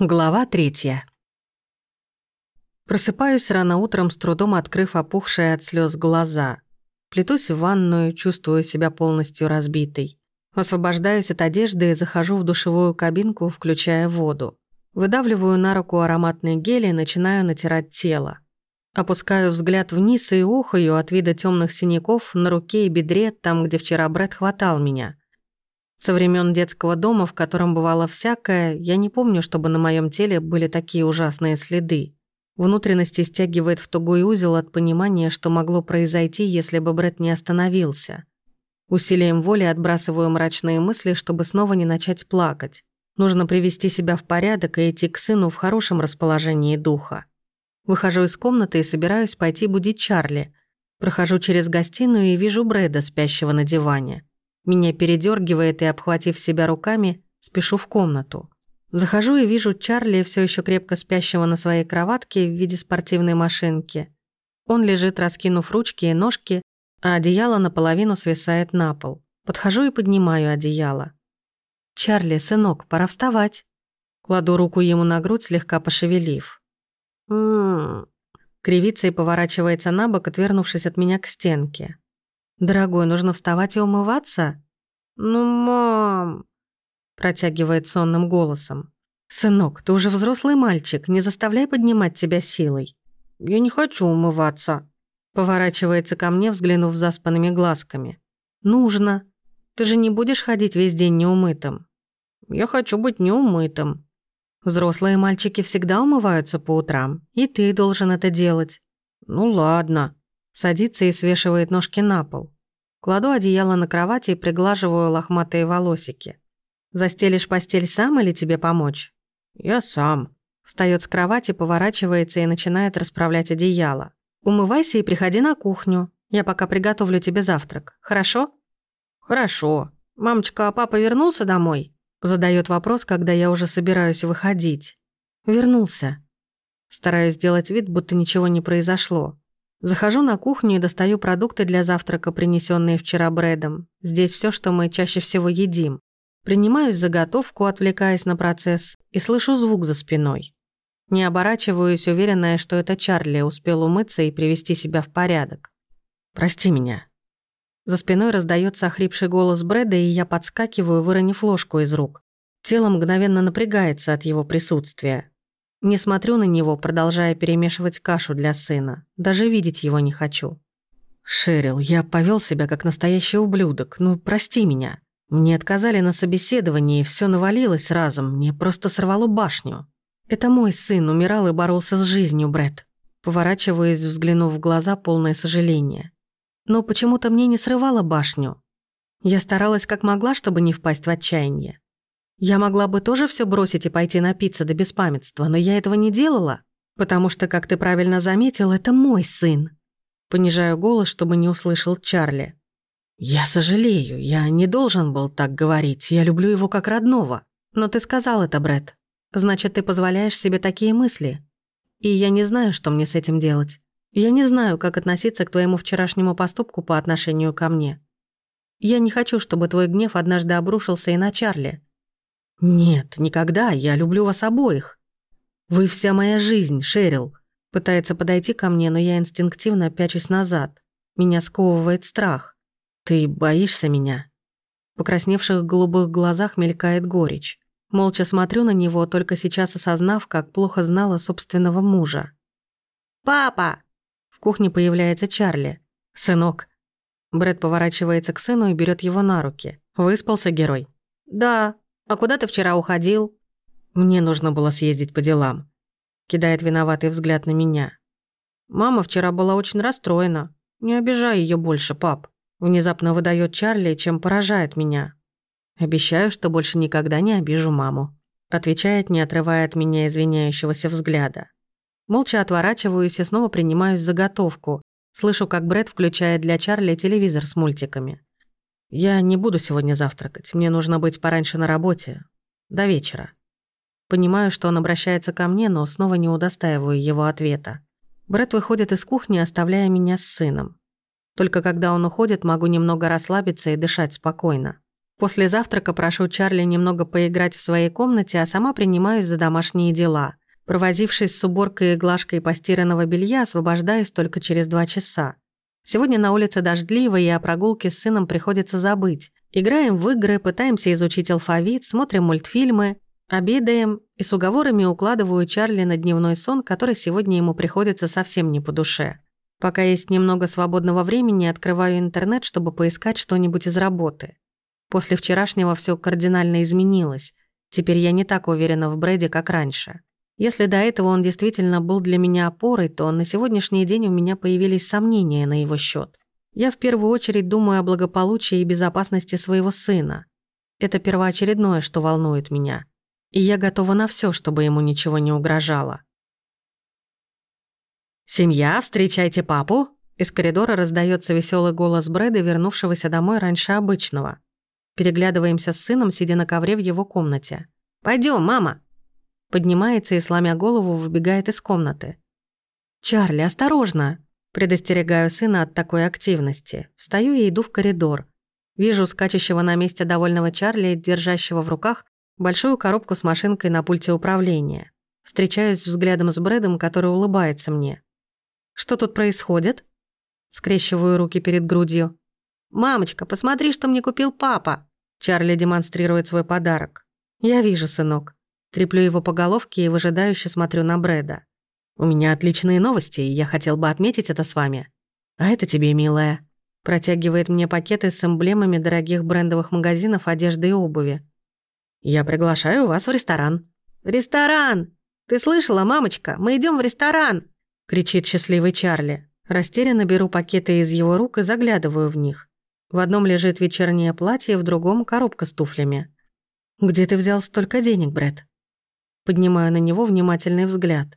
Глава третья. Просыпаюсь рано утром, с трудом открыв опухшие от слез глаза. Плетусь в ванную, чувствую себя полностью разбитой. Освобождаюсь от одежды и захожу в душевую кабинку, включая воду. Выдавливаю на руку ароматный гель и начинаю натирать тело. Опускаю взгляд вниз и ухаю от вида темных синяков на руке и бедре, там, где вчера Брэд хватал меня. Со времен детского дома, в котором бывало всякое, я не помню, чтобы на моем теле были такие ужасные следы. Внутренности стягивает в тугой узел от понимания, что могло произойти, если бы Брэд не остановился. Усилием воли отбрасываю мрачные мысли, чтобы снова не начать плакать. Нужно привести себя в порядок и идти к сыну в хорошем расположении духа. Выхожу из комнаты и собираюсь пойти будить Чарли. Прохожу через гостиную и вижу Брэда, спящего на диване. Меня передергивает и, обхватив себя руками, спешу в комнату. Захожу и вижу Чарли, все еще крепко спящего на своей кроватке в виде спортивной машинки. Он лежит, раскинув ручки и ножки, а одеяло наполовину свисает на пол. Подхожу и поднимаю одеяло. «Чарли, сынок, пора вставать». Кладу руку ему на грудь, слегка пошевелив. «М-м-м». Кривится и поворачивается на бок, отвернувшись от меня к стенке. «Дорогой, нужно вставать и умываться?» «Ну, мам...» Протягивает сонным голосом. «Сынок, ты уже взрослый мальчик, не заставляй поднимать тебя силой». «Я не хочу умываться». Поворачивается ко мне, взглянув заспанными глазками. «Нужно. Ты же не будешь ходить весь день неумытым». «Я хочу быть неумытым». Взрослые мальчики всегда умываются по утрам, и ты должен это делать. «Ну ладно», Садится и свешивает ножки на пол. Кладу одеяло на кровати и приглаживаю лохматые волосики. «Застелишь постель сам или тебе помочь?» «Я сам». Встаёт с кровати, поворачивается и начинает расправлять одеяло. «Умывайся и приходи на кухню. Я пока приготовлю тебе завтрак. Хорошо?» «Хорошо. Мамочка, а папа вернулся домой?» Задает вопрос, когда я уже собираюсь выходить. «Вернулся». Стараюсь сделать вид, будто ничего не произошло. Захожу на кухню и достаю продукты для завтрака, принесенные вчера Брэдом. Здесь все, что мы чаще всего едим. Принимаюсь заготовку, отвлекаясь на процесс, и слышу звук за спиной. Не оборачиваюсь, уверенная, что это Чарли успел умыться и привести себя в порядок. «Прости меня». За спиной раздается охрипший голос Брэда, и я подскакиваю, выронив ложку из рук. Тело мгновенно напрягается от его присутствия. Не смотрю на него, продолжая перемешивать кашу для сына. Даже видеть его не хочу. «Шерил, я повел себя как настоящий ублюдок. Ну, прости меня. Мне отказали на собеседовании, и все навалилось разом. Мне просто сорвало башню. Это мой сын умирал и боролся с жизнью, Брэд. Поворачиваясь, взглянув в глаза, полное сожаление. Но почему-то мне не срывало башню. Я старалась как могла, чтобы не впасть в отчаяние. Я могла бы тоже все бросить и пойти напиться до беспамятства, но я этого не делала, потому что, как ты правильно заметил, это мой сын. Понижаю голос, чтобы не услышал Чарли. Я сожалею, я не должен был так говорить, я люблю его как родного. Но ты сказал это, Брэд. Значит, ты позволяешь себе такие мысли. И я не знаю, что мне с этим делать. Я не знаю, как относиться к твоему вчерашнему поступку по отношению ко мне. Я не хочу, чтобы твой гнев однажды обрушился и на Чарли. «Нет, никогда, я люблю вас обоих. Вы вся моя жизнь, Шерил». Пытается подойти ко мне, но я инстинктивно пячусь назад. Меня сковывает страх. «Ты боишься меня?» В покрасневших голубых глазах мелькает горечь. Молча смотрю на него, только сейчас осознав, как плохо знала собственного мужа. «Папа!» В кухне появляется Чарли. «Сынок». Брэд поворачивается к сыну и берет его на руки. «Выспался герой?» «Да», «А куда ты вчера уходил?» «Мне нужно было съездить по делам», — кидает виноватый взгляд на меня. «Мама вчера была очень расстроена. Не обижай ее больше, пап». Внезапно выдает Чарли, чем поражает меня. «Обещаю, что больше никогда не обижу маму», — отвечает, не отрывая от меня извиняющегося взгляда. Молча отворачиваюсь и снова принимаюсь заготовку. Слышу, как Брэд включает для Чарли телевизор с мультиками. «Я не буду сегодня завтракать. Мне нужно быть пораньше на работе. До вечера». Понимаю, что он обращается ко мне, но снова не удостаиваю его ответа. Брэд выходит из кухни, оставляя меня с сыном. Только когда он уходит, могу немного расслабиться и дышать спокойно. После завтрака прошу Чарли немного поиграть в своей комнате, а сама принимаюсь за домашние дела. Провозившись с уборкой и глажкой постиранного белья, освобождаюсь только через два часа. Сегодня на улице дождливо, и о прогулке с сыном приходится забыть. Играем в игры, пытаемся изучить алфавит, смотрим мультфильмы, обедаем и с уговорами укладываю Чарли на дневной сон, который сегодня ему приходится совсем не по душе. Пока есть немного свободного времени, открываю интернет, чтобы поискать что-нибудь из работы. После вчерашнего все кардинально изменилось. Теперь я не так уверена в Брэде, как раньше. Если до этого он действительно был для меня опорой, то на сегодняшний день у меня появились сомнения на его счет. Я в первую очередь думаю о благополучии и безопасности своего сына. Это первоочередное, что волнует меня. И я готова на все, чтобы ему ничего не угрожало. «Семья, встречайте папу!» Из коридора раздается веселый голос Брэда, вернувшегося домой раньше обычного. Переглядываемся с сыном, сидя на ковре в его комнате. Пойдем, мама!» Поднимается и, сломя голову, выбегает из комнаты. «Чарли, осторожно!» Предостерегаю сына от такой активности. Встаю и иду в коридор. Вижу скачущего на месте довольного Чарли, держащего в руках большую коробку с машинкой на пульте управления. Встречаюсь взглядом с Брэдом, который улыбается мне. «Что тут происходит?» Скрещиваю руки перед грудью. «Мамочка, посмотри, что мне купил папа!» Чарли демонстрирует свой подарок. «Я вижу, сынок». Треплю его по головке и выжидающе смотрю на Брэда. «У меня отличные новости, и я хотел бы отметить это с вами. А это тебе, милая». Протягивает мне пакеты с эмблемами дорогих брендовых магазинов одежды и обуви. «Я приглашаю вас в ресторан». «Ресторан! Ты слышала, мамочка? Мы идем в ресторан!» кричит счастливый Чарли. Растерянно беру пакеты из его рук и заглядываю в них. В одном лежит вечернее платье, в другом — коробка с туфлями. «Где ты взял столько денег, Брэд?» Поднимаю на него внимательный взгляд.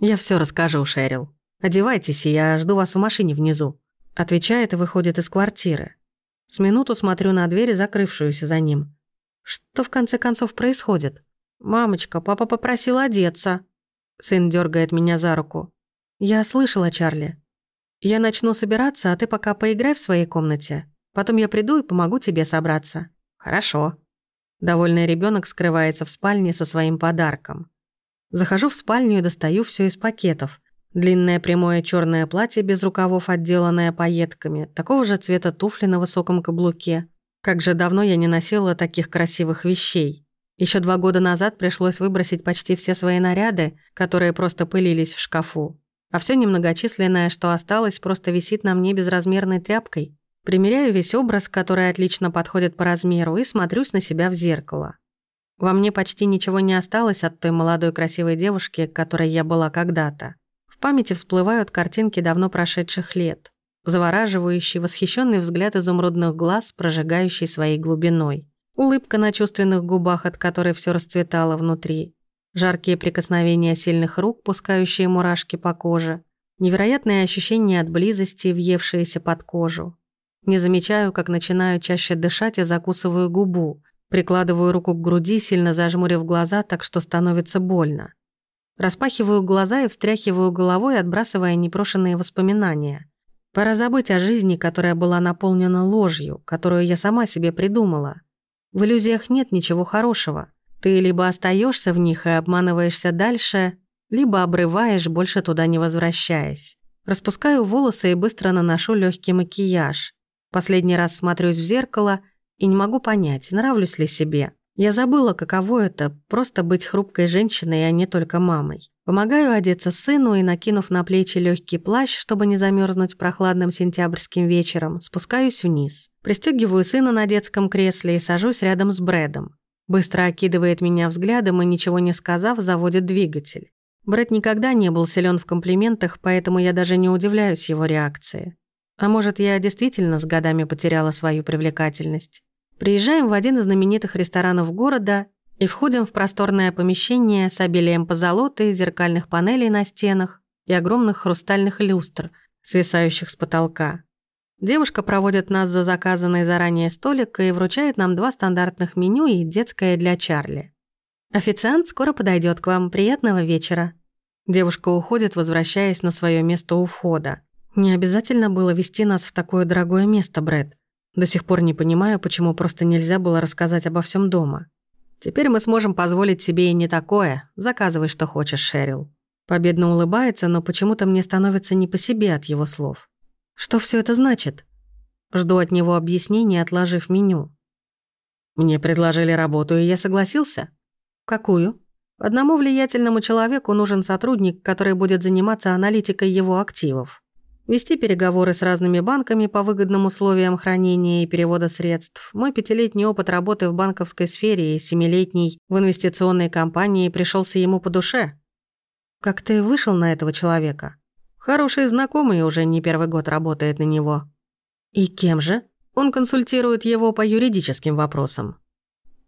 «Я все расскажу, Шерил. Одевайтесь, и я жду вас в машине внизу», отвечает и выходит из квартиры. С минуту смотрю на дверь, закрывшуюся за ним. Что в конце концов происходит? «Мамочка, папа попросил одеться». Сын дергает меня за руку. «Я слышала, Чарли. Я начну собираться, а ты пока поиграй в своей комнате. Потом я приду и помогу тебе собраться. Хорошо. Довольный ребенок скрывается в спальне со своим подарком. Захожу в спальню и достаю все из пакетов. Длинное прямое черное платье без рукавов, отделанное пайетками, такого же цвета туфли на высоком каблуке. Как же давно я не носила таких красивых вещей. Еще два года назад пришлось выбросить почти все свои наряды, которые просто пылились в шкафу а все немногочисленное, что осталось, просто висит на мне безразмерной тряпкой. Примеряю весь образ, который отлично подходит по размеру, и смотрюсь на себя в зеркало. Во мне почти ничего не осталось от той молодой красивой девушки, которой я была когда-то. В памяти всплывают картинки давно прошедших лет. Завораживающий, восхищенный взгляд изумрудных глаз, прожигающий своей глубиной. Улыбка на чувственных губах, от которой все расцветало внутри жаркие прикосновения сильных рук, пускающие мурашки по коже, невероятные ощущения от близости, въевшиеся под кожу. Не замечаю, как начинаю чаще дышать и закусываю губу, прикладываю руку к груди, сильно зажмурив глаза, так что становится больно. Распахиваю глаза и встряхиваю головой, отбрасывая непрошенные воспоминания. Пора забыть о жизни, которая была наполнена ложью, которую я сама себе придумала. В иллюзиях нет ничего хорошего. Ты либо остаешься в них и обманываешься дальше, либо обрываешь, больше туда не возвращаясь. Распускаю волосы и быстро наношу легкий макияж. Последний раз смотрюсь в зеркало и не могу понять, нравлюсь ли себе. Я забыла, каково это – просто быть хрупкой женщиной, а не только мамой. Помогаю одеться сыну и, накинув на плечи легкий плащ, чтобы не замерзнуть прохладным сентябрьским вечером, спускаюсь вниз. Пристегиваю сына на детском кресле и сажусь рядом с Брэдом. Быстро окидывает меня взглядом и, ничего не сказав, заводит двигатель. Брэд никогда не был силен в комплиментах, поэтому я даже не удивляюсь его реакции. А может, я действительно с годами потеряла свою привлекательность. Приезжаем в один из знаменитых ресторанов города и входим в просторное помещение с обилием позолоты, зеркальных панелей на стенах и огромных хрустальных люстр, свисающих с потолка. Девушка проводит нас за заказанный заранее столик и вручает нам два стандартных меню и детское для Чарли. «Официант скоро подойдет к вам. Приятного вечера». Девушка уходит, возвращаясь на свое место у входа. «Не обязательно было вести нас в такое дорогое место, Брэд. До сих пор не понимаю, почему просто нельзя было рассказать обо всем дома. Теперь мы сможем позволить себе и не такое. Заказывай, что хочешь, Шерил. Победно улыбается, но почему-то мне становится не по себе от его слов. Что все это значит? Жду от него объяснений, отложив меню. Мне предложили работу, и я согласился. Какую? Одному влиятельному человеку нужен сотрудник, который будет заниматься аналитикой его активов. Вести переговоры с разными банками по выгодным условиям хранения и перевода средств. Мой пятилетний опыт работы в банковской сфере и семилетний в инвестиционной компании пришелся ему по душе. Как ты вышел на этого человека? Хороший знакомый уже не первый год работает на него. И кем же? Он консультирует его по юридическим вопросам.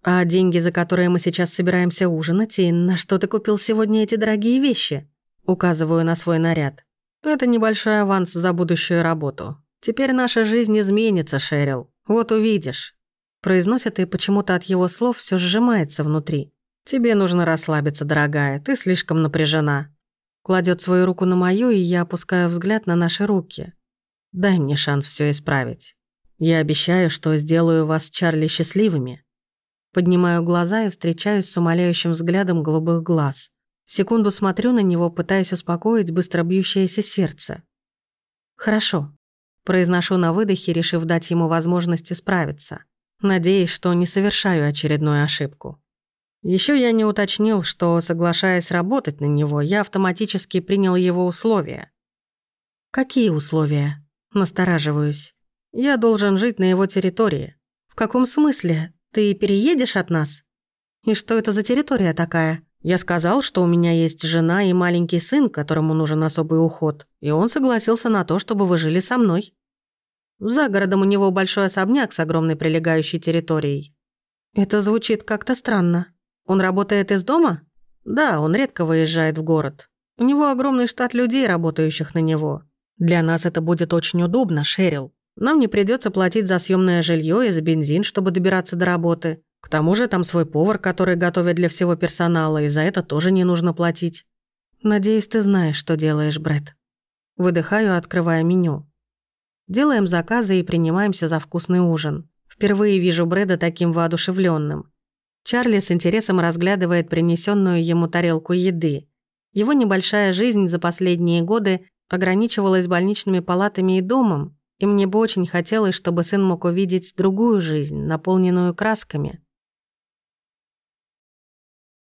А деньги, за которые мы сейчас собираемся ужинать, и на что ты купил сегодня эти дорогие вещи? Указываю на свой наряд. Это небольшой аванс за будущую работу. Теперь наша жизнь изменится, Шерил. Вот увидишь. Произносит и почему-то от его слов все сжимается внутри. Тебе нужно расслабиться, дорогая, ты слишком напряжена. Кладет свою руку на мою, и я опускаю взгляд на наши руки. Дай мне шанс все исправить. Я обещаю, что сделаю вас, Чарли, счастливыми. Поднимаю глаза и встречаюсь с умоляющим взглядом голубых глаз. Секунду смотрю на него, пытаясь успокоить быстро бьющееся сердце. «Хорошо», – произношу на выдохе, решив дать ему возможность исправиться, надеясь, что не совершаю очередную ошибку. Еще я не уточнил, что, соглашаясь работать на него, я автоматически принял его условия. «Какие условия?» – настораживаюсь. «Я должен жить на его территории». «В каком смысле? Ты переедешь от нас?» «И что это за территория такая?» Я сказал, что у меня есть жена и маленький сын, которому нужен особый уход, и он согласился на то, чтобы вы жили со мной. За городом у него большой особняк с огромной прилегающей территорией. Это звучит как-то странно. Он работает из дома? Да, он редко выезжает в город. У него огромный штат людей, работающих на него. Для нас это будет очень удобно, Шерил. Нам не придется платить за съемное жилье и за бензин, чтобы добираться до работы. К тому же там свой повар, который готовит для всего персонала, и за это тоже не нужно платить. Надеюсь, ты знаешь, что делаешь, Брэд. Выдыхаю, открывая меню. Делаем заказы и принимаемся за вкусный ужин. Впервые вижу Брэда таким воодушевленным. Чарли с интересом разглядывает принесенную ему тарелку еды. Его небольшая жизнь за последние годы ограничивалась больничными палатами и домом, и мне бы очень хотелось, чтобы сын мог увидеть другую жизнь, наполненную красками –